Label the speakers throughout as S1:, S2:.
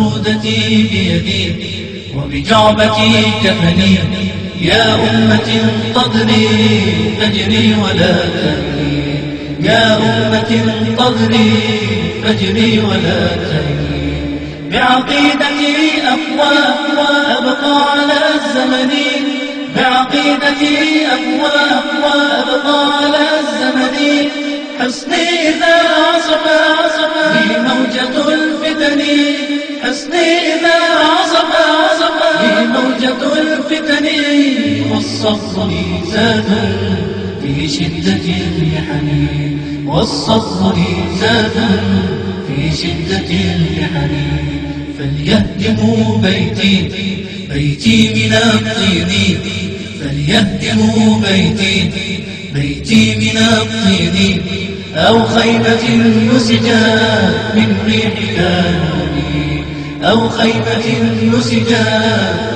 S1: بارودتي بيدي وبجعبتي كفني. يا أمة انتظري فجري ولا تهني. يا أمة انتظري فجري ولا تهني. بعقيدتي أقوى أبقى على الزمن. بعقيدتي أقوى أبقى على الزمن. حسني إذا حسني إذا عصف في موجة الفتن والصبر زاد. في شدة المحن والصبر زاد. في شدة المحن فليهدموا بيتي بيتي من الطين. فليهدموا بيتي بيتي من الطين. أو خيمة نسجا من ريح كانوني أو خيمة نسجا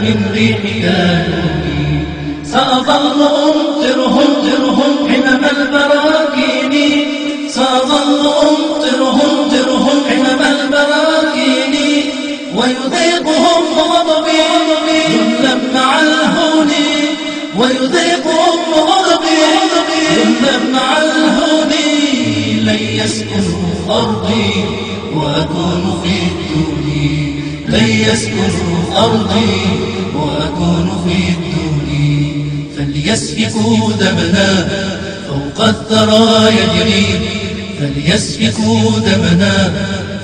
S1: من ريح كانوني سأظل أمطرهم ترهم حمم البراكين. سأظل أمطرهم ترهم حمم البراكين. ويذيقهم غضبي ذلا مع الهون. ويذيقهم غضبي ذلا مع الهون. لن يسكنوا أرضي. وأكون في الدون لن يسكنوا أرضي. وأكون في الدون فليسفكوا دمنا فوق الثرى يجري. فليسفكوا دمنا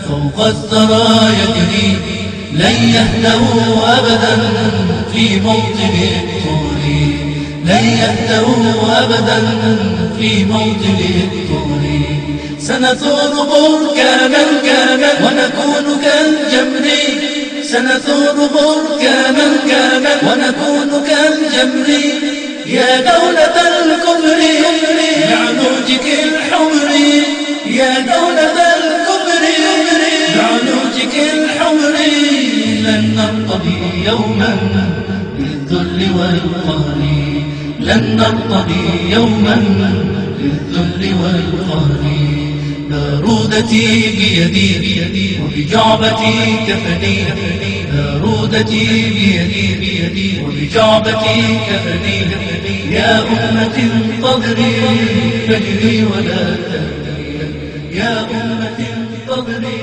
S1: فوق الثرى يجري. لن يهدوا أبدا في موطن الطور. لن يهدوا أبدا في موطن الطور. سنثور بركانا كانا ونكون كالجمر. سنثور بركانا كانا ونكون كالجمر. يا دولة الكبر بعلوجك الحمر. يا دولة الكبر بعلوجك الحمر. لن نرتضي يوما بالذل والقهر. لن نرتضي يوما بالذل والقهر. بارودتي بيدي وبجعبتي كفني. بارودتي بيدي وبجعبتي كفني. يا أمة انتظري فجري ولا تهدي يا أمة انتظري